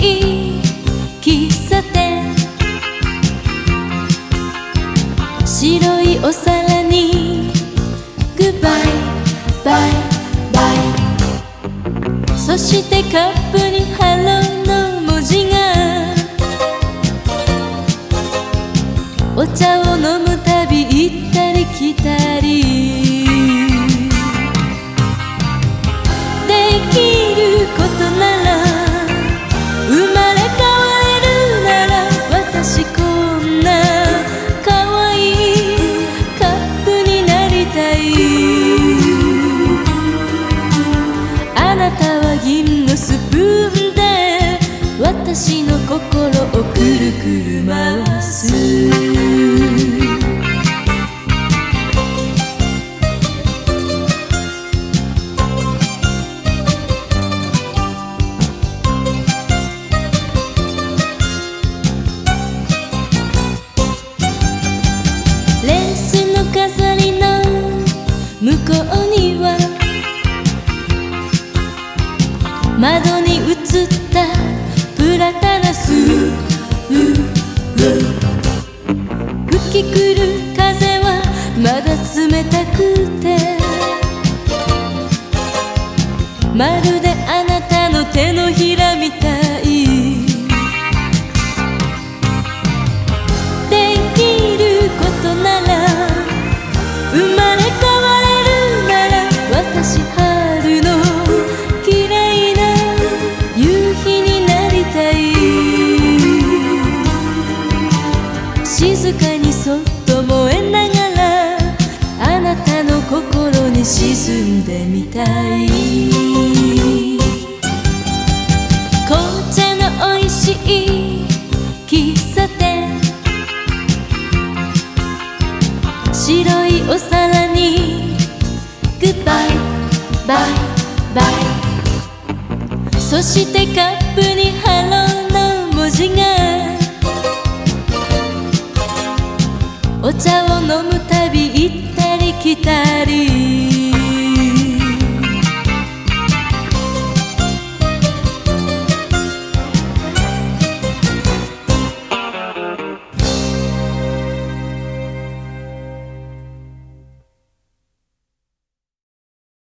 い喫茶店。白いお皿にグッバイバイバイそしてカップにハローの文字が。お茶を飲む窓に映ったプラタナス吹きくる風はまだ冷たくてまるであなたの手のひらみたい。バイバイ。そしてカップにハローの文字が。お茶を飲むたび行ったり来たり。